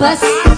bus.